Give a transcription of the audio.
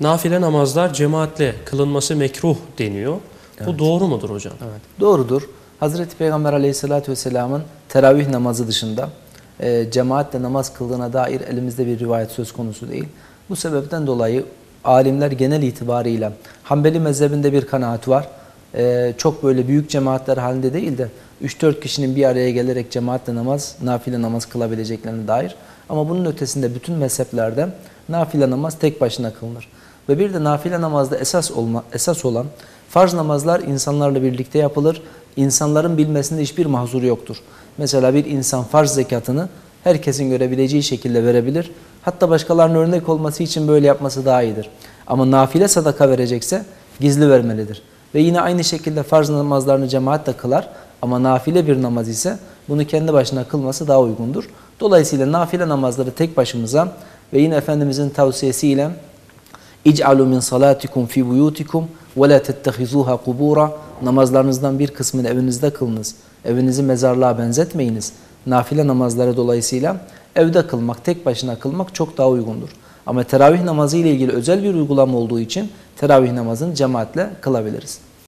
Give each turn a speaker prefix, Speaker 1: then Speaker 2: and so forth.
Speaker 1: Nafile namazlar cemaatle kılınması mekruh deniyor. Bu doğru mudur hocam?
Speaker 2: Doğrudur. Hazreti Peygamber aleyhissalatü vesselamın teravih namazı dışında e, cemaatle namaz kıldığına dair elimizde bir rivayet söz konusu değil. Bu sebepten dolayı alimler genel itibarıyla Hanbeli mezhebinde bir kanaat var. E, çok böyle büyük cemaatler halinde değil de 3-4 kişinin bir araya gelerek cemaatle namaz, nafile namaz kılabileceklerine dair. Ama bunun ötesinde bütün mezheplerde nafile namaz tek başına kılınır. Ve bir de nafile namazda esas olma, esas olan farz namazlar insanlarla birlikte yapılır. İnsanların bilmesinde hiçbir mahzur yoktur. Mesela bir insan farz zekatını herkesin görebileceği şekilde verebilir. Hatta başkalarının örnek olması için böyle yapması daha iyidir. Ama nafile sadaka verecekse gizli vermelidir. Ve yine aynı şekilde farz namazlarını cemaatle kılar ama nafile bir namaz ise bunu kendi başına kılması daha uygundur. Dolayısıyla nafile namazları tek başımıza ve yine Efendimizin tavsiyesiyle İc'alu min salatikum fi buyutikum ve la tettehizuha. Namazlarınızdan bir kısmını evinizde kılınız. Evinizi mezarlığa benzetmeyiniz. Nafile namazları dolayısıyla evde kılmak, tek başına kılmak çok daha uygundur. Ama teravih namazı ile ilgili özel bir uygulama olduğu için teravih namazını cemaatle kılabiliriz.